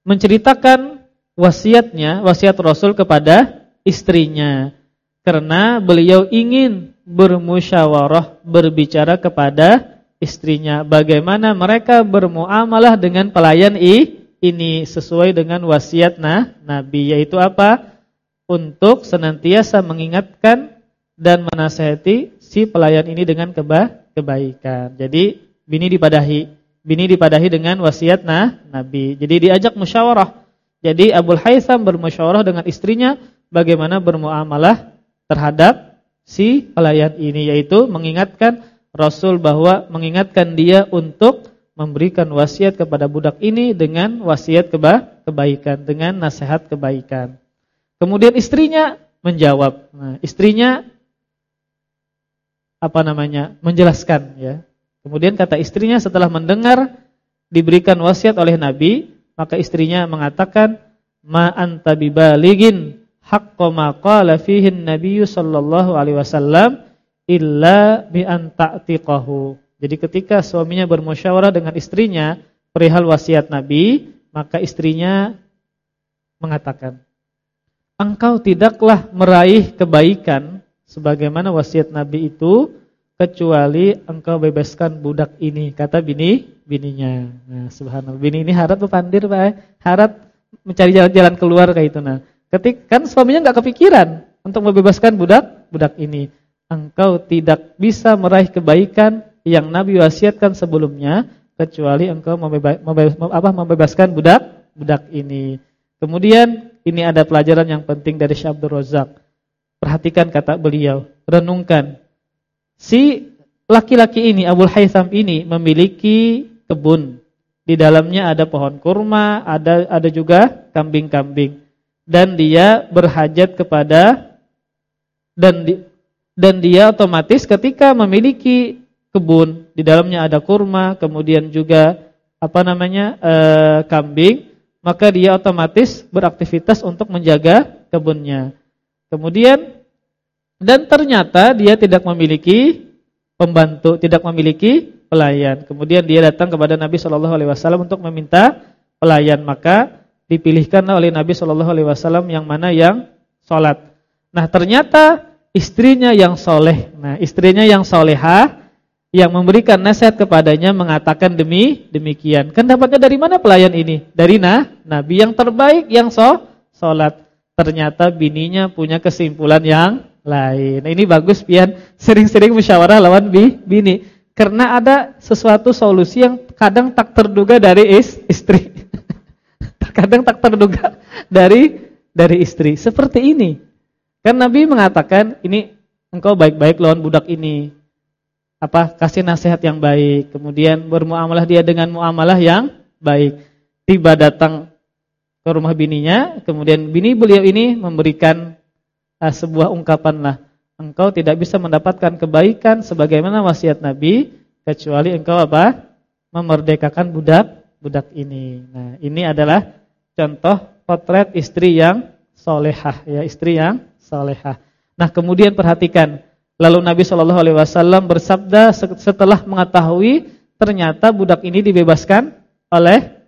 menceritakan wasiatnya, wasiat Rasul kepada istrinya? Karena beliau ingin bermusyawarah, berbicara kepada istrinya bagaimana mereka bermuamalah dengan pelayan i, ini sesuai dengan wasiat nah, Nabi yaitu apa? untuk senantiasa mengingatkan dan menasehati si pelayan ini dengan keba kebaikan. Jadi bini dipadahi, bini dipadahi dengan wasiat nah Nabi. Jadi diajak musyawarah. Jadi Abu Haytham bermusyawarah dengan istrinya bagaimana bermuamalah terhadap si pelayan ini yaitu mengingatkan Rasul bahwa mengingatkan dia untuk memberikan wasiat kepada budak ini dengan wasiat keba kebaikan, dengan nasihat kebaikan. Kemudian istrinya menjawab. Nah, istrinya apa namanya? menjelaskan ya. Kemudian kata istrinya setelah mendengar diberikan wasiat oleh Nabi, maka istrinya mengatakan, "Ma anta bibalighin haqqo ma qala fihi an-nabiy sallallahu alaihi wasallam illa bi an ta'tiqahu." Jadi ketika suaminya bermusyawarah dengan istrinya perihal wasiat Nabi, maka istrinya mengatakan, engkau tidaklah meraih kebaikan sebagaimana wasiat Nabi itu kecuali engkau bebaskan budak ini kata bini bininya. Nah subhanallah. Bini ini harap berpandir Pak? Harap mencari jalan-jalan keluar kayak itu nah ketik kan suaminya nggak kepikiran untuk membebaskan budak budak ini engkau tidak bisa meraih kebaikan yang Nabi wasiatkan sebelumnya kecuali engkau membebaskan budak budak ini kemudian ini ada pelajaran yang penting dari Syekh Abdul Razak. Perhatikan kata beliau. renungkan. Si laki-laki ini Abu Haytham ini memiliki kebun. Di dalamnya ada pohon kurma, ada ada juga kambing-kambing. Dan dia berhajat kepada dan di, dan dia otomatis ketika memiliki kebun, di dalamnya ada kurma, kemudian juga apa namanya? E, kambing, maka dia otomatis beraktivitas untuk menjaga kebunnya. Kemudian dan ternyata dia tidak memiliki pembantu, tidak memiliki pelayan. Kemudian dia datang kepada Nabi Shallallahu alaihi wasallam untuk meminta pelayan, maka dipilihkan oleh Nabi Shallallahu alaihi wasallam yang mana yang sholat. Nah, ternyata istrinya yang soleh. Nah, istrinya yang solehah yang memberikan nasihat kepadanya mengatakan demi demikian. Kan dapatnya dari mana pelayan ini? Dari nah, Nabi yang terbaik yang so, sholat. Ternyata bininya punya kesimpulan yang lain. Nah, ini bagus pian sering-sering musyawarah lawan bi, bini. Karena ada sesuatu solusi yang kadang tak terduga dari is, istri. Kadang tak terduga dari dari istri. Seperti ini. Kan Nabi mengatakan, ini engkau baik-baik lawan budak ini apa kasih nasihat yang baik, kemudian bermuamalah dia dengan muamalah yang baik. Tiba datang ke rumah bininya, kemudian bini beliau ini memberikan uh, sebuah ungkapan lah, engkau tidak bisa mendapatkan kebaikan sebagaimana wasiat Nabi kecuali engkau apa? memerdekakan budak-budak ini. Nah, ini adalah contoh potret istri yang solehah ya, istri yang solehah. Nah, kemudian perhatikan Lalu Nabi Shallallahu Alaihi Wasallam bersabda setelah mengetahui ternyata budak ini dibebaskan oleh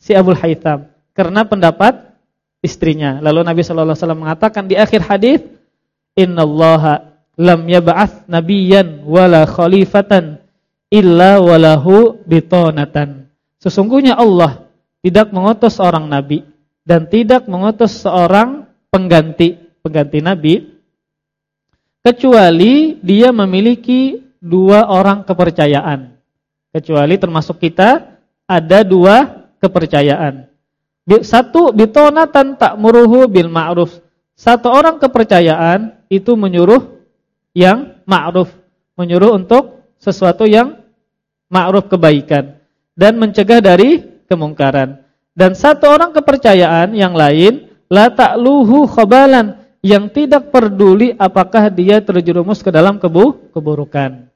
si Abu Haytham karena pendapat istrinya. Lalu Nabi Shallallahu Alaihi Wasallam mengatakan di akhir hadis, Inna Allah lam yab'ath nabiyan wala khalifatan illa walahu bitonatan. Sesungguhnya Allah tidak mengutus seorang nabi dan tidak mengutus seorang pengganti pengganti nabi kecuali dia memiliki dua orang kepercayaan. Kecuali termasuk kita ada dua kepercayaan. Satu bitonatan tak muruhu bil ma'ruf. Satu orang kepercayaan itu menyuruh yang ma'ruf, menyuruh untuk sesuatu yang ma'ruf kebaikan dan mencegah dari kemungkaran. Dan satu orang kepercayaan yang lain la ta'luhu khabalan yang tidak peduli apakah dia terjerumus ke dalam kebu keburukan.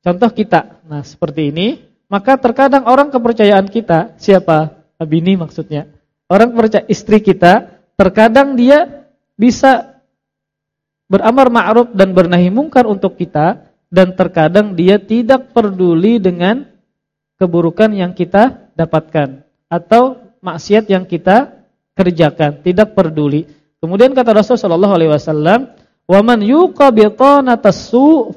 Contoh kita, nah seperti ini, maka terkadang orang kepercayaan kita, siapa? Abini maksudnya. Orang percaya istri kita, terkadang dia bisa beramar ma'ruf dan bernahi mungkar untuk kita dan terkadang dia tidak peduli dengan keburukan yang kita dapatkan atau maksiat yang kita kerjakan, tidak peduli. Kemudian kata Rasul sallallahu alaihi wasallam, "Wa man yuqa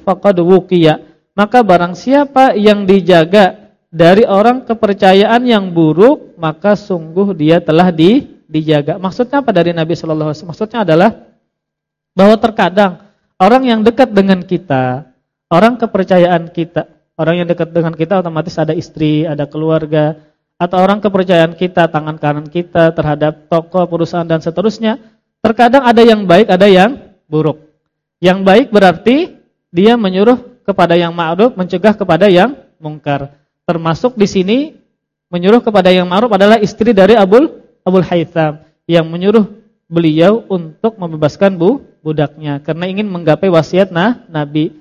faqad wuqiya." Maka barang siapa yang dijaga dari orang kepercayaan yang buruk, maka sungguh dia telah di, dijaga. Maksudnya apa dari Nabi sallallahu alaihi wasallam? Maksudnya adalah bahwa terkadang orang yang dekat dengan kita, orang kepercayaan kita, orang yang dekat dengan kita otomatis ada istri, ada keluarga, atau orang kepercayaan kita, tangan kanan kita terhadap toko, perusahaan dan seterusnya, Terkadang ada yang baik, ada yang buruk. Yang baik berarti dia menyuruh kepada yang ma'ruf, mencegah kepada yang mungkar. Termasuk di sini menyuruh kepada yang ma'ruf adalah istri dari Abul Abul Haytham yang menyuruh beliau untuk membebaskan bu budaknya karena ingin menggapai wasiat nah Nabi.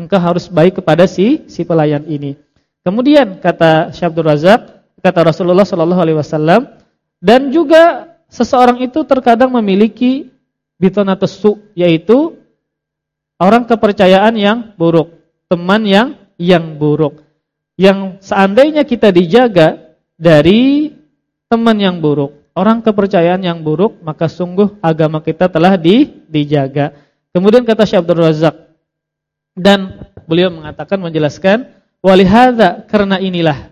Engkau harus baik kepada si si pelayan ini. Kemudian kata Syabdur Razak, kata Rasulullah sallallahu alaihi wasallam dan juga seseorang itu terkadang memiliki bitonatus su, yaitu orang kepercayaan yang buruk, teman yang yang buruk. Yang seandainya kita dijaga dari teman yang buruk, orang kepercayaan yang buruk, maka sungguh agama kita telah di, dijaga. Kemudian kata Syekh Abdul Razak dan beliau mengatakan menjelaskan walihada karena inilah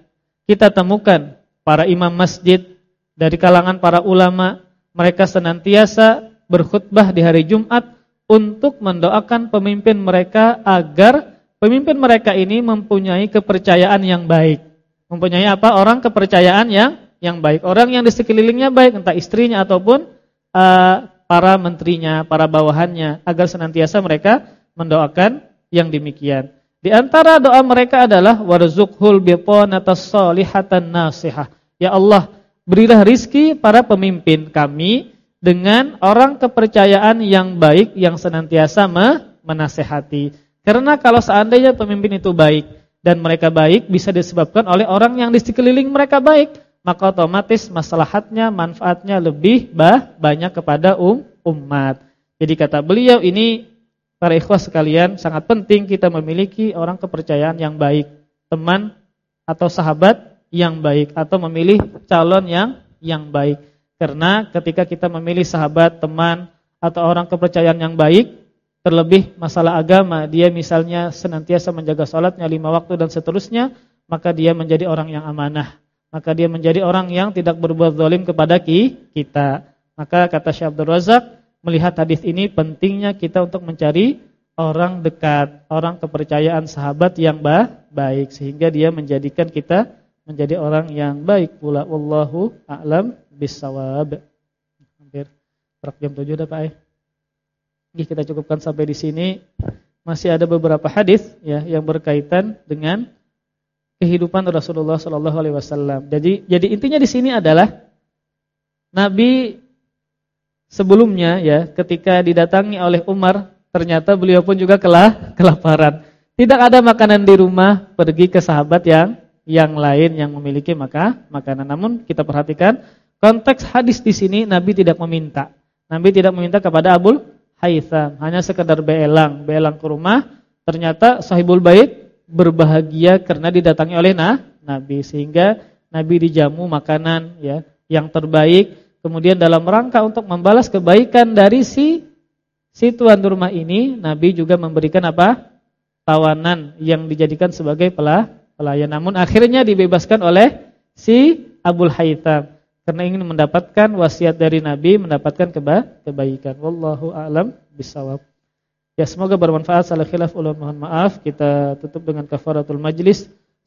kita temukan para imam masjid dari kalangan para ulama, mereka senantiasa berkhutbah di hari Jumat untuk mendoakan pemimpin mereka agar pemimpin mereka ini mempunyai kepercayaan yang baik. Mempunyai apa? Orang kepercayaan yang yang baik. Orang yang di sekelilingnya baik, entah istrinya ataupun uh, para menterinya, para bawahannya agar senantiasa mereka mendoakan yang demikian. Di antara doa mereka adalah warzuqhul biqanatas salihatan nasihah. Ya Allah, berilah rizki para pemimpin kami dengan orang kepercayaan yang baik yang senantiasa menasehati. Karena kalau seandainya pemimpin itu baik dan mereka baik bisa disebabkan oleh orang yang di sekeliling mereka baik, maka otomatis maslahatnya, manfaatnya lebih banyak kepada um, umat. Jadi kata beliau ini para ikhwas sekalian, sangat penting kita memiliki orang kepercayaan yang baik, teman atau sahabat yang baik atau memilih calon yang yang baik. Karena ketika kita memilih sahabat, teman atau orang kepercayaan yang baik, terlebih masalah agama, dia misalnya senantiasa menjaga salatnya lima waktu dan seterusnya, maka dia menjadi orang yang amanah. Maka dia menjadi orang yang tidak berbuat zalim kepada kita. Maka kata Syekh Abdul Razak, melihat hadis ini pentingnya kita untuk mencari orang dekat, orang kepercayaan sahabat yang baik sehingga dia menjadikan kita menjadi orang yang baik pula wallahu a'lam bissawab. Hampir berak jam 7 dah Pak. Eh. kita cukupkan sampai di sini. Masih ada beberapa hadis ya yang berkaitan dengan kehidupan Rasulullah sallallahu alaihi wasallam. Jadi jadi intinya di sini adalah Nabi sebelumnya ya ketika didatangi oleh Umar ternyata beliau pun juga kelah kelaparan. Tidak ada makanan di rumah, pergi ke sahabat yang yang lain yang memiliki maka makanan. Namun kita perhatikan konteks hadis di sini Nabi tidak meminta. Nabi tidak meminta kepada Abul Haytham, hanya sekedar beelang, beelang ke rumah. Ternyata sahibul bait berbahagia karena didatangi oleh nah, Nabi sehingga Nabi dijamu makanan ya yang terbaik Kemudian dalam rangka untuk membalas kebaikan dari si si tuan rumah ini, Nabi juga memberikan apa? tawanan yang dijadikan sebagai pelayan. Namun akhirnya dibebaskan oleh si Abul Haytham karena ingin mendapatkan wasiat dari Nabi, mendapatkan keba kebaikan. Wallahu a'lam bishawab. Ya semoga bermanfaat. Salah khilaf ulun mohon maaf. Kita tutup dengan kafaratul majlis.